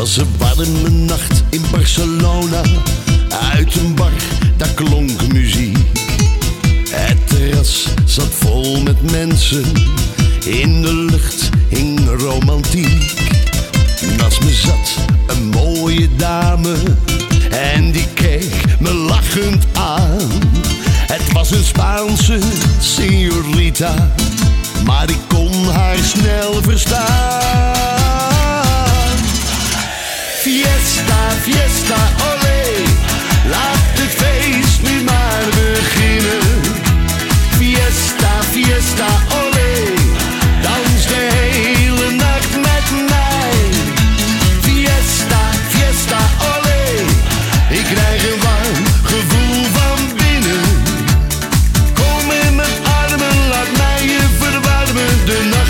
was een warme nacht in Barcelona. Uit een bar, daar klonk muziek. Het terras zat vol met mensen. In de lucht hing romantiek. Naast me zat een mooie dame. En die keek me lachend aan. Het was een Spaanse señorita. Maar ik kon haar snel verstaan. de notre